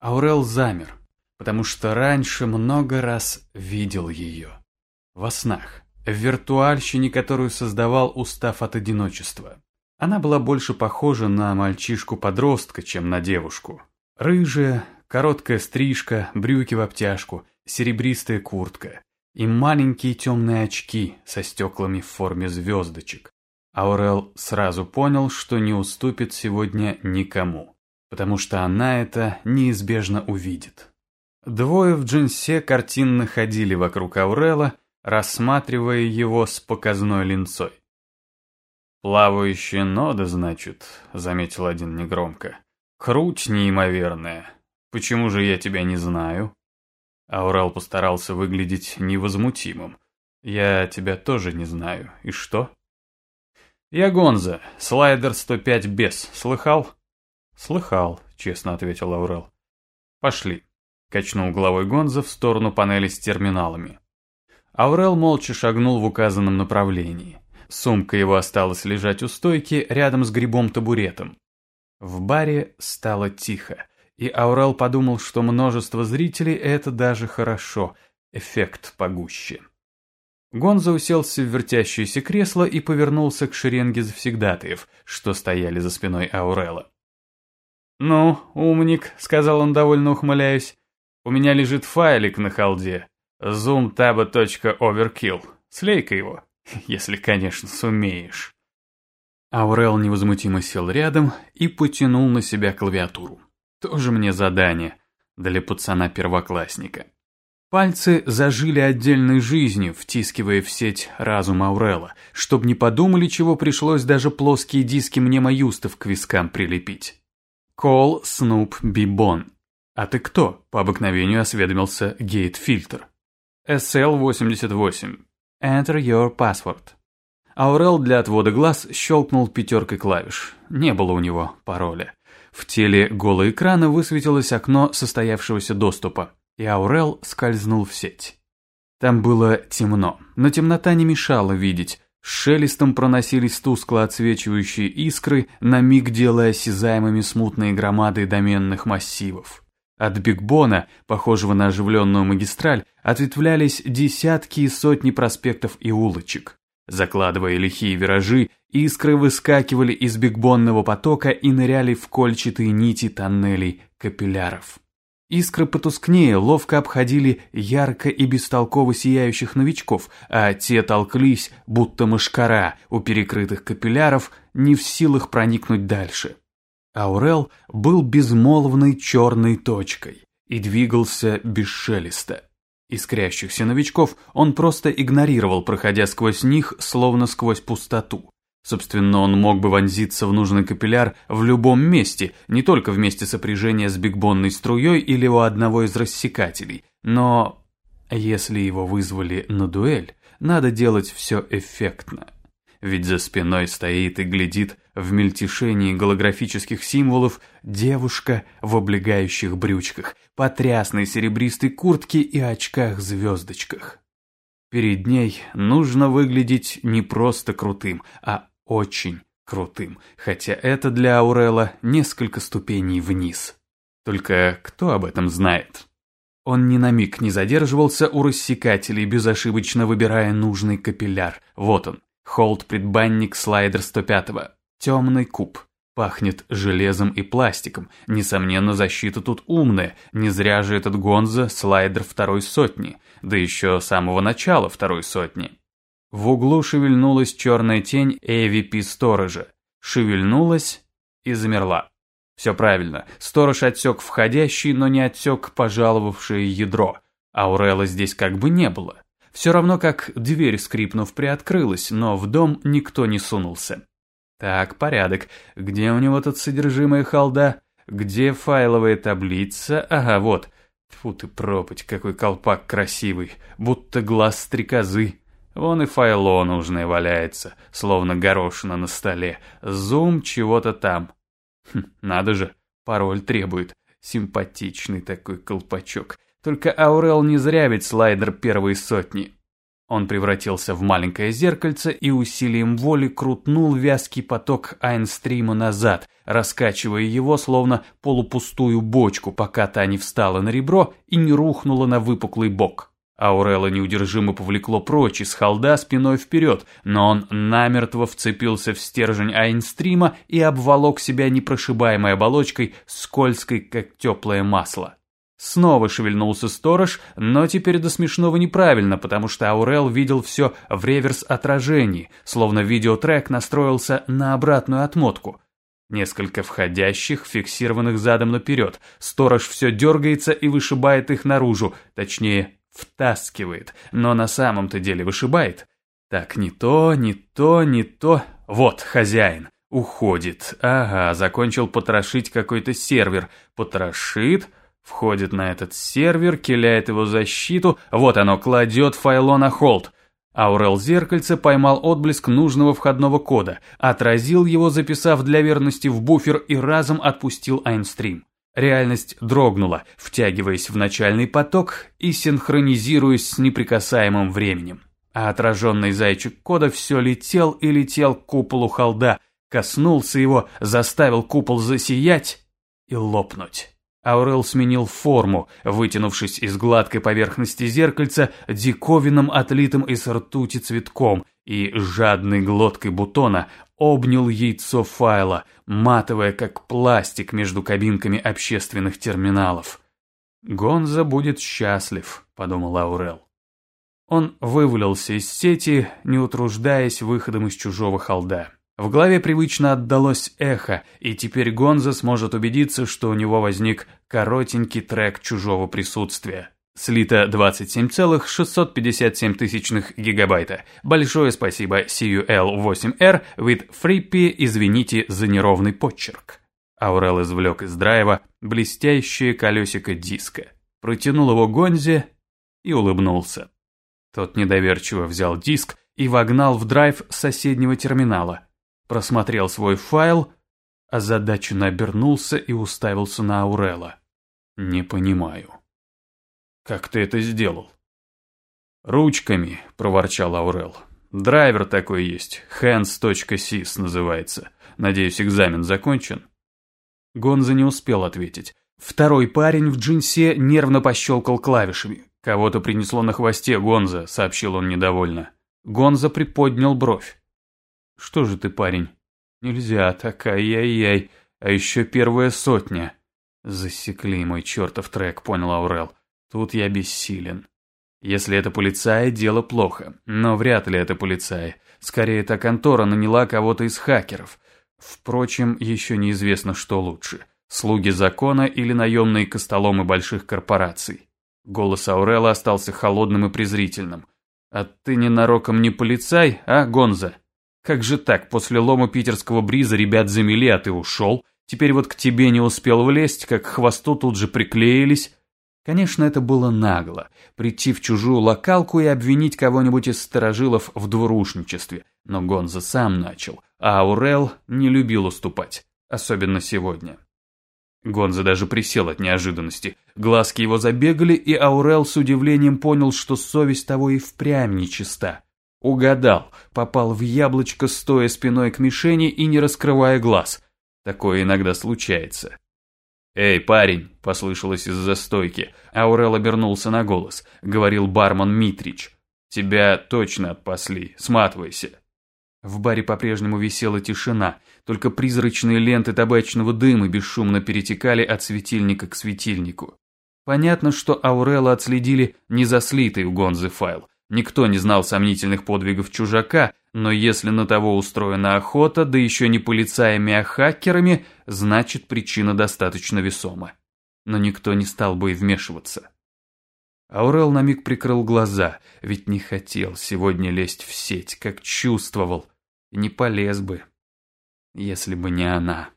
Аурел замер, потому что раньше много раз видел ее. Во снах, в виртуальщине, которую создавал устав от одиночества. Она была больше похожа на мальчишку-подростка, чем на девушку. Рыжая, короткая стрижка, брюки в обтяжку, серебристая куртка и маленькие темные очки со стеклами в форме звездочек. Аурел сразу понял, что не уступит сегодня никому, потому что она это неизбежно увидит. Двое в джинсе картинно ходили вокруг Аурела, рассматривая его с показной линцой. «Плавающая нода, значит», — заметил один негромко. «Круть неимоверная. Почему же я тебя не знаю?» Аурел постарался выглядеть невозмутимым. «Я тебя тоже не знаю. И что?» «Я Гонза, слайдер 105 без. Слыхал?» «Слыхал», — честно ответил Аурел. «Пошли», — качнул головой Гонза в сторону панели с терминалами. Аурел молча шагнул в указанном направлении. Сумка его осталась лежать у стойки рядом с грибом-табуретом. В баре стало тихо, и Аурел подумал, что множество зрителей – это даже хорошо, эффект погуще. Гонза уселся в вертящееся кресло и повернулся к шеренге завсегдатаев, что стояли за спиной Аурела. «Ну, умник», — сказал он, довольно ухмыляясь, — «у меня лежит файлик на халде. zoomtaba.overkill. Слей-ка его» если, конечно, сумеешь. Аурел невозмутимо сел рядом и потянул на себя клавиатуру. Тоже мне задание для пацана-первоклассника. Пальцы зажили отдельной жизнью, втискивая в сеть разум Аурела, чтобы не подумали, чего пришлось даже плоские диски мнемоюстов к вискам прилепить. Кол Снуп Бибон. А ты кто? По обыкновению осведомился Гейт-фильтр. SL-88. Enter your password. Аурел для отвода глаз щелкнул пятеркой клавиш. Не было у него пароля. В теле голого экрана высветилось окно состоявшегося доступа, и Аурел скользнул в сеть. Там было темно, но темнота не мешала видеть. Шелестом проносились тускло отсвечивающие искры, на миг делая осязаемыми смутные громады доменных массивов. От Бигбона, похожего на оживленную магистраль, ответвлялись десятки и сотни проспектов и улочек. Закладывая лихие виражи, искры выскакивали из бигбонного потока и ныряли в кольчатые нити тоннелей капилляров. Искры потускнее ловко обходили ярко и бестолково сияющих новичков, а те толклись, будто мышкара у перекрытых капилляров, не в силах проникнуть дальше. Аурел был безмолвной черной точкой и двигался без шелеста. Искрящихся новичков он просто игнорировал, проходя сквозь них, словно сквозь пустоту. Собственно, он мог бы вонзиться в нужный капилляр в любом месте, не только в месте сопряжения с бигбонной струей или у одного из рассекателей. Но если его вызвали на дуэль, надо делать все эффектно ведь за спиной стоит и глядит в мельтешении голографических символов девушка в облегающих брючках, потрясной серебристой куртке и очках-звездочках. Перед ней нужно выглядеть не просто крутым, а очень крутым, хотя это для Аурела несколько ступеней вниз. Только кто об этом знает? Он ни на миг не задерживался у рассекателей, безошибочно выбирая нужный капилляр. Вот он, Холд-предбанник слайдер 105-го. Темный куб. Пахнет железом и пластиком. Несомненно, защита тут умная. Не зря же этот Гонза слайдер второй сотни. Да еще с самого начала второй сотни. В углу шевельнулась черная тень AVP сторожа. Шевельнулась и замерла. Все правильно. Сторож отсек входящий, но не отсек пожаловавшее ядро. Аурела здесь как бы не было. Все равно как дверь, скрипнув, приоткрылась, но в дом никто не сунулся. Так, порядок. Где у него тут содержимое халда? Где файловая таблица? Ага, вот. Тьфу ты пропать, какой колпак красивый, будто глаз стрекозы. Вон и файло нужное валяется, словно горошина на столе. Зум чего-то там. Хм, надо же, пароль требует. Симпатичный такой колпачок. Только Аурел не зря ведь слайдер первой сотни. Он превратился в маленькое зеркальце и усилием воли крутнул вязкий поток Айнстрима назад, раскачивая его, словно полупустую бочку, пока та не встала на ребро и не рухнула на выпуклый бок. Аурела неудержимо повлекло прочь из холда спиной вперед, но он намертво вцепился в стержень Айнстрима и обволок себя непрошибаемой оболочкой, скользкой, как теплое масло. Снова шевельнулся сторож, но теперь до смешного неправильно, потому что Аурел видел все в реверс-отражении, словно видеотрек настроился на обратную отмотку. Несколько входящих, фиксированных задом наперед. Сторож все дергается и вышибает их наружу, точнее, втаскивает, но на самом-то деле вышибает. Так, не то, не то, не то. Вот, хозяин. Уходит. Ага, закончил потрошить какой-то сервер. Потрошит Входит на этот сервер, киляет его защиту, вот оно, кладет файло на холд. Аурел зеркальце поймал отблеск нужного входного кода, отразил его, записав для верности в буфер и разом отпустил Айнстрим. Реальность дрогнула, втягиваясь в начальный поток и синхронизируясь с неприкасаемым временем. А отраженный зайчик кода все летел и летел к куполу холда, коснулся его, заставил купол засиять и лопнуть. Аурел сменил форму, вытянувшись из гладкой поверхности зеркальца диковинным отлитым из ртути цветком, и жадной глоткой бутона обнял яйцо файла, матовое как пластик между кабинками общественных терминалов. «Гонза будет счастлив», — подумал Аурел. Он вывалился из сети, не утруждаясь выходом из чужого холда. В голове привычно отдалось эхо, и теперь Гонза сможет убедиться, что у него возник коротенький трек чужого присутствия. Слито 27,657 тысячных гигабайта. Большое спасибо CUL8R with FreeP, извините за неровный почерк. Аурел извлек из драйва блестящее колесико диска, протянул его Гонзе и улыбнулся. Тот недоверчиво взял диск и вогнал в драйв соседнего терминала – просмотрел свой файл, озадаченно обернулся и уставился на Аурела. «Не понимаю». «Как ты это сделал?» «Ручками», — проворчал Аурел. «Драйвер такой есть, hands.sys называется. Надеюсь, экзамен закончен?» Гонза не успел ответить. Второй парень в джинсе нервно пощелкал клавишами. «Кого-то принесло на хвосте, Гонза», — сообщил он недовольно. Гонза приподнял бровь. Что же ты, парень? Нельзя так, ай-яй-яй. А еще первая сотня. Засекли мой чертов трек, понял Аурел. Тут я бессилен. Если это полицаи, дело плохо. Но вряд ли это полицаи. Скорее, эта контора наняла кого-то из хакеров. Впрочем, еще неизвестно, что лучше. Слуги закона или наемные костоломы больших корпораций. Голос Аурела остался холодным и презрительным. «А ты ненароком не полицай, а, Гонза?» Как же так, после лома питерского бриза ребят замели, а ты ушел? Теперь вот к тебе не успел влезть, как к хвосту тут же приклеились. Конечно, это было нагло, прийти в чужую локалку и обвинить кого-нибудь из сторожилов в двурушничестве. Но Гонза сам начал, а Аурел не любил уступать, особенно сегодня. Гонза даже присел от неожиданности. Глазки его забегали, и Аурел с удивлением понял, что совесть того и впрямь нечиста. Угадал, попал в яблочко, стоя спиной к мишени и не раскрывая глаз. Такое иногда случается. «Эй, парень!» – послышалось из-за стойки. Аурел обернулся на голос. Говорил бармен Митрич. «Тебя точно отпасли. Сматывайся». В баре по-прежнему висела тишина, только призрачные ленты табачного дыма бесшумно перетекали от светильника к светильнику. Понятно, что Аурела отследили не заслитый у Гонзы файл, Никто не знал сомнительных подвигов чужака, но если на того устроена охота, да еще не полицаями, а хакерами, значит причина достаточно весома. Но никто не стал бы и вмешиваться. Аурел на миг прикрыл глаза, ведь не хотел сегодня лезть в сеть, как чувствовал, не полез бы, если бы не она.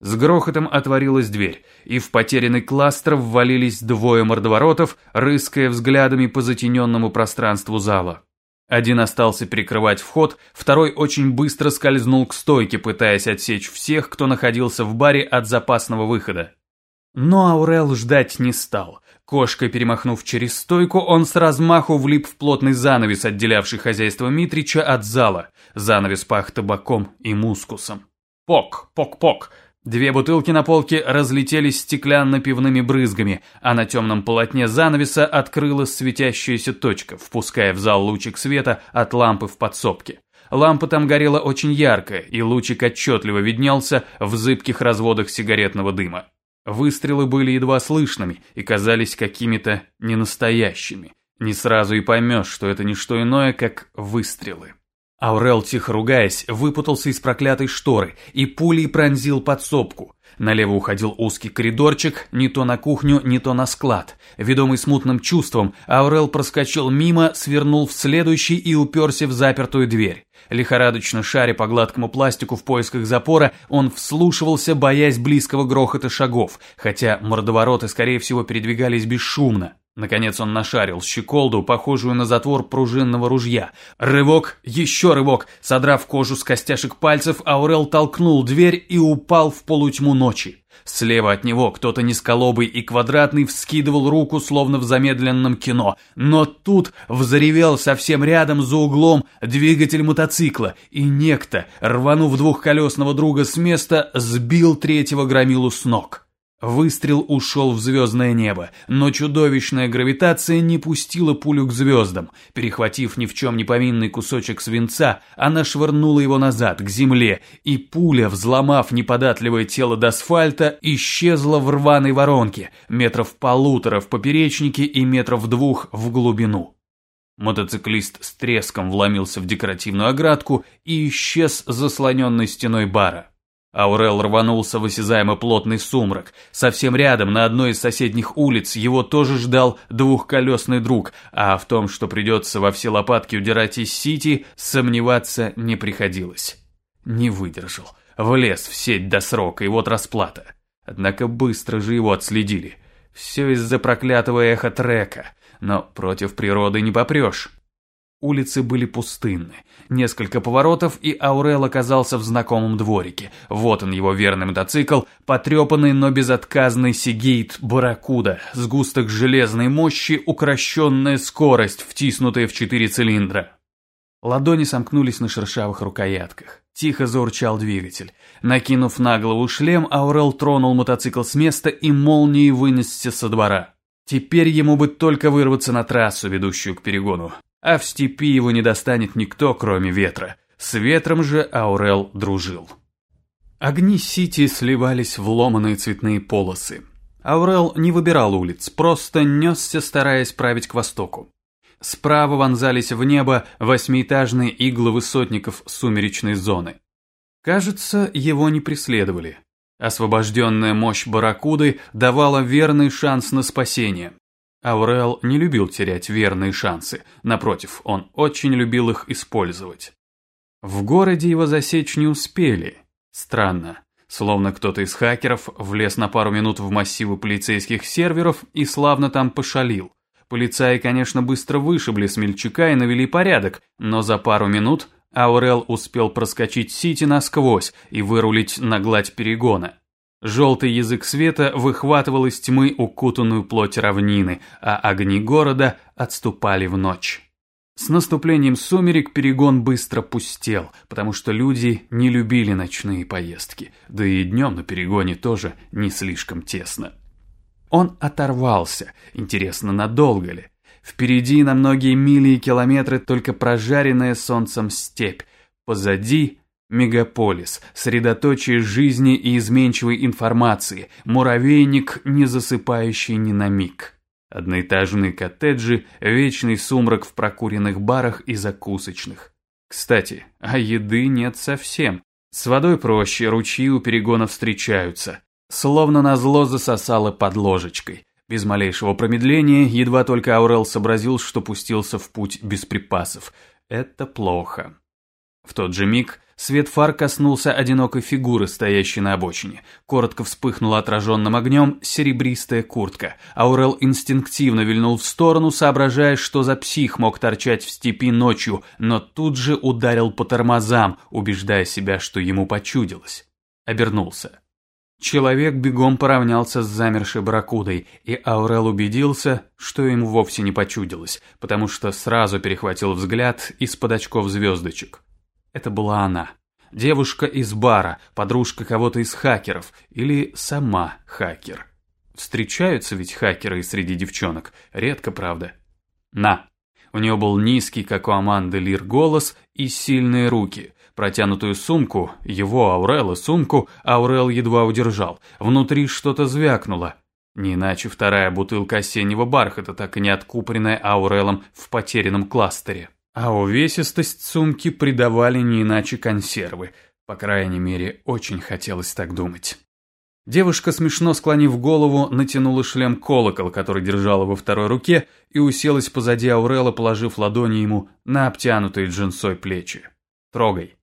С грохотом отворилась дверь, и в потерянный кластер ввалились двое мордоворотов, рыская взглядами по затененному пространству зала. Один остался перекрывать вход, второй очень быстро скользнул к стойке, пытаясь отсечь всех, кто находился в баре от запасного выхода. Но Аурел ждать не стал. Кошкой перемахнув через стойку, он с размаху влип в плотный занавес, отделявший хозяйство Митрича от зала. Занавес пах табаком и мускусом. Пок, пок-пок. Две бутылки на полке разлетелись стеклянно-пивными брызгами, а на темном полотне занавеса открылась светящаяся точка, впуская в зал лучик света от лампы в подсобке. Лампа там горела очень ярко, и лучик отчетливо виднелся в зыбких разводах сигаретного дыма. Выстрелы были едва слышными и казались какими-то ненастоящими. Не сразу и поймешь, что это не что иное, как выстрелы. Аурел, тихо ругаясь, выпутался из проклятой шторы и пулей пронзил подсобку. Налево уходил узкий коридорчик, не то на кухню, не то на склад. Ведомый смутным чувством, Аурел проскочил мимо, свернул в следующий и уперся в запертую дверь. Лихорадочно шаря по гладкому пластику в поисках запора, он вслушивался, боясь близкого грохота шагов, хотя мордовороты, скорее всего, передвигались бесшумно. Наконец он нашарил щеколду, похожую на затвор пружинного ружья. Рывок, еще рывок. Содрав кожу с костяшек пальцев, Аурел толкнул дверь и упал в полутьму ночи. Слева от него кто-то низколобый и квадратный вскидывал руку, словно в замедленном кино. Но тут взревел совсем рядом за углом двигатель мотоцикла, и некто, рванув двухколесного друга с места, сбил третьего громилу с ног. Выстрел ушел в звездное небо, но чудовищная гравитация не пустила пулю к звездам. Перехватив ни в чем не повинный кусочек свинца, она швырнула его назад, к земле, и пуля, взломав неподатливое тело до асфальта, исчезла в рваной воронке, метров полутора в поперечнике и метров двух в глубину. Мотоциклист с треском вломился в декоративную оградку и исчез заслоненной стеной бара. Аурел рванулся в осязаемо плотный сумрак. Совсем рядом, на одной из соседних улиц, его тоже ждал двухколесный друг, а в том, что придется во все лопатки удирать из Сити, сомневаться не приходилось. Не выдержал. Влез в сеть до срока, и вот расплата. Однако быстро же его отследили. Все из-за проклятого эхо-трека. Но против природы не попрешь. Улицы были пустынны. Несколько поворотов, и Аурел оказался в знакомом дворике. Вот он, его верный мотоцикл, потрепанный, но безотказный Сигейт Баракуда, сгусток железной мощи, укращенная скорость, втиснутая в четыре цилиндра. Ладони сомкнулись на шершавых рукоятках. Тихо заурчал двигатель. Накинув на голову шлем, Аурел тронул мотоцикл с места и молнией вынесся со двора. Теперь ему бы только вырваться на трассу, ведущую к перегону а в степи его не достанет никто, кроме ветра. С ветром же Аурел дружил. Огни Сити сливались в ломаные цветные полосы. Аурел не выбирал улиц, просто несся, стараясь править к востоку. Справа вонзались в небо восьмиэтажные иглы высотников сумеречной зоны. Кажется, его не преследовали. Освобожденная мощь барракуды давала верный шанс на спасение. Аурел не любил терять верные шансы, напротив, он очень любил их использовать. В городе его засечь не успели. Странно, словно кто-то из хакеров влез на пару минут в массивы полицейских серверов и славно там пошалил. Полицаи, конечно, быстро вышибли смельчака и навели порядок, но за пару минут Аурел успел проскочить Сити насквозь и вырулить на гладь перегона. Желтый язык света выхватывал из тьмы укутанную плоть равнины, а огни города отступали в ночь. С наступлением сумерек перегон быстро пустел, потому что люди не любили ночные поездки, да и днем на перегоне тоже не слишком тесно. Он оторвался, интересно, надолго ли? Впереди на многие мили и километры только прожаренная солнцем степь, позади Мегаполис, средоточие жизни и изменчивой информации, муравейник, не засыпающий ни на миг. Одноэтажные коттеджи, вечный сумрак в прокуренных барах и закусочных. Кстати, а еды нет совсем. С водой проще, ручьи у перегона встречаются. Словно назло засосало под ложечкой. Без малейшего промедления, едва только Аурел сообразил, что пустился в путь без припасов. Это плохо. В тот же миг Свет фар коснулся одинокой фигуры, стоящей на обочине. Коротко вспыхнула отраженным огнем серебристая куртка. Аурел инстинктивно вильнул в сторону, соображая, что за псих мог торчать в степи ночью, но тут же ударил по тормозам, убеждая себя, что ему почудилось. Обернулся. Человек бегом поравнялся с замершей барракудой, и Аурел убедился, что ему вовсе не почудилось, потому что сразу перехватил взгляд из-под очков звездочек. Это была она. Девушка из бара, подружка кого-то из хакеров или сама хакер. Встречаются ведь хакеры среди девчонок, редко, правда. На. У нее был низкий, как у Аманды Лир, голос и сильные руки. Протянутую сумку, его Аурелла сумку, Аурел едва удержал. Внутри что-то звякнуло. Не иначе вторая бутылка осеннего бархата, так и не откупоренная Аурелом в потерянном кластере. А увесистость сумки придавали не иначе консервы. По крайней мере, очень хотелось так думать. Девушка, смешно склонив голову, натянула шлем-колокол, который держала во второй руке, и уселась позади Аурела, положив ладони ему на обтянутые джинсой плечи. «Трогай».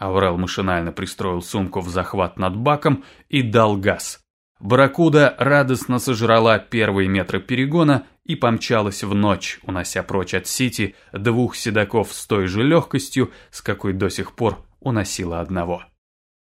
Аурел машинально пристроил сумку в захват над баком и дал газ. Барракуда радостно сожрала первые метры перегона и помчалась в ночь, унося прочь от Сити двух седаков с той же легкостью, с какой до сих пор уносила одного.